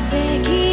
奇跡